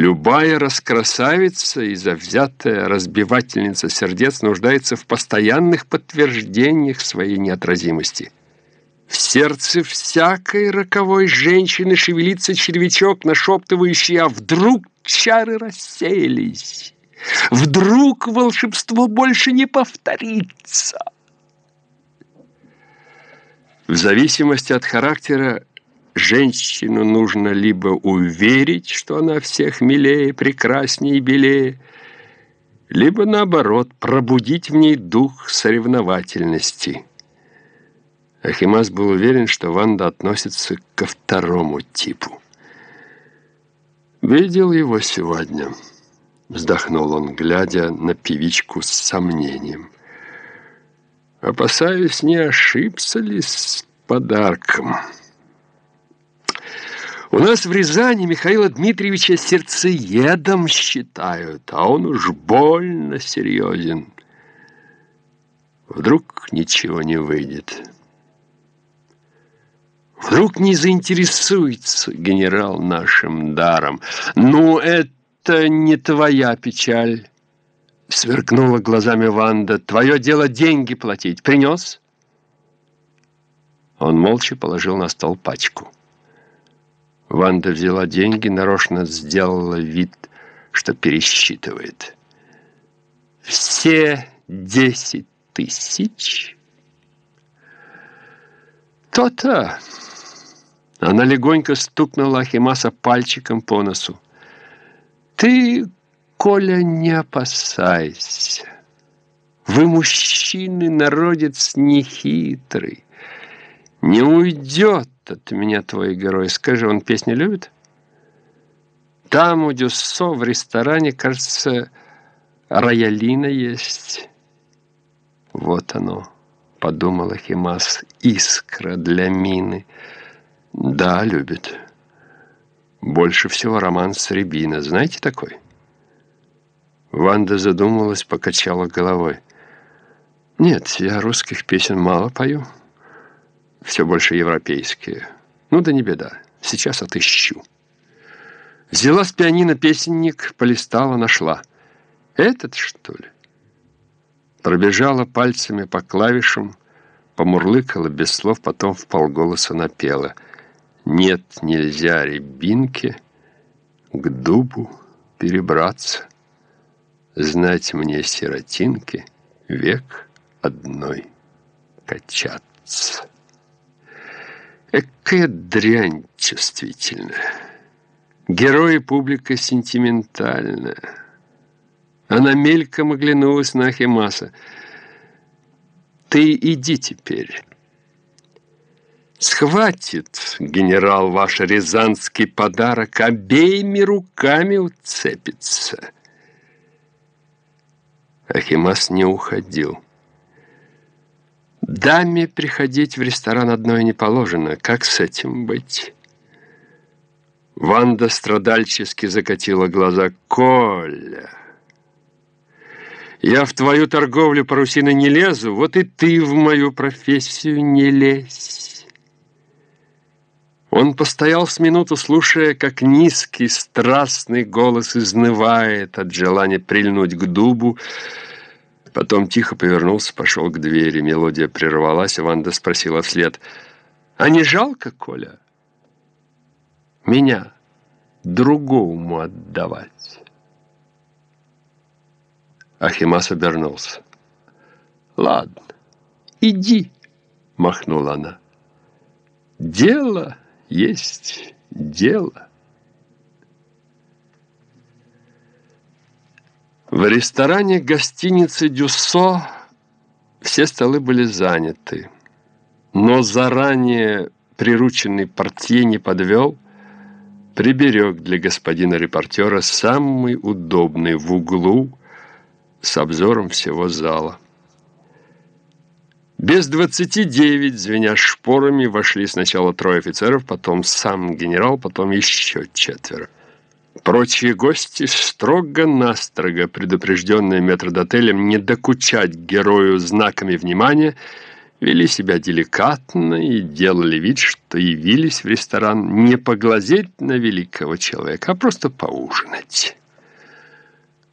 Любая раскрасавица и завзятая разбивательница сердец нуждается в постоянных подтверждениях своей неотразимости. В сердце всякой роковой женщины шевелится червячок, нашептывающий, а вдруг чары рассеялись, вдруг волшебство больше не повторится. В зависимости от характера женщину нужно либо уверить, что она всех милее, прекраснее и белее, либо, наоборот, пробудить в ней дух соревновательности. Ахимас был уверен, что Ванда относится ко второму типу. «Видел его сегодня», — вздохнул он, глядя на певичку с сомнением. «Опасаюсь, не ошибся ли с подарком». У нас в Рязани Михаила Дмитриевича сердцеедом считают, а он уж больно серьезен. Вдруг ничего не выйдет. Вдруг не заинтересуется генерал нашим даром. Ну, это не твоя печаль. Сверкнула глазами Ванда. Твое дело деньги платить. Принес? Он молча положил на стол пачку. Ванда взяла деньги, нарочно сделала вид, что пересчитывает. «Все десять тысяч?» «То-то!» Она легонько стукнула Ахимаса пальчиком по носу. «Ты, Коля, не опасайся. Вы, мужчины, народец нехитрый. Не уйдет от меня твой герой. Скажи, он песни любит? Там у Дюссо в ресторане, кажется, роялина есть. Вот оно, подумала Химас, искра для мины. Да, любит. Больше всего роман с Рябина. Знаете такой? Ванда задумалась, покачала головой. Нет, я русских песен мало пою все больше европейские. Ну да не беда, сейчас отыщу. Взяла с пианино песенник, полистала, нашла. Этот, что ли? Пробежала пальцами по клавишам, помурлыкала без слов, потом в полголоса напела. Нет, нельзя рябинке к дубу перебраться. Знать мне, сиротинки, век одной качаться. Экая дрянь чувствительная. Герой публика сентиментальная. Она мельком оглянулась на Ахимаса. «Ты иди теперь». Схватит генерал ваш рязанский подарок, обеими руками уцепится. Ахимас не уходил. Даме приходить в ресторан одной не положено. Как с этим быть? Ванда страдальчески закатила глаза. «Коля, я в твою торговлю парусины не лезу, вот и ты в мою профессию не лезь». Он постоял с минуту, слушая, как низкий, страстный голос изнывает от желания прильнуть к дубу, Потом тихо повернулся, пошел к двери. Мелодия прервалась, Ванда спросила вслед. «А не жалко, Коля, меня другому отдавать?» Ахимас обернулся. «Ладно, иди», — махнула она. «Дело есть дело». В ресторане гостиницы «Дюссо» все столы были заняты. Но заранее прирученный портье не подвел, приберег для господина репортера самый удобный в углу с обзором всего зала. Без двадцати девять, звеня шпорами, вошли сначала трое офицеров, потом сам генерал, потом еще четверо. Прочие гости строго-настрого, предупрежденные метрдотелем не докучать герою знаками внимания, вели себя деликатно и делали вид, что явились в ресторан не поглазеть на великого человека, а просто поужинать.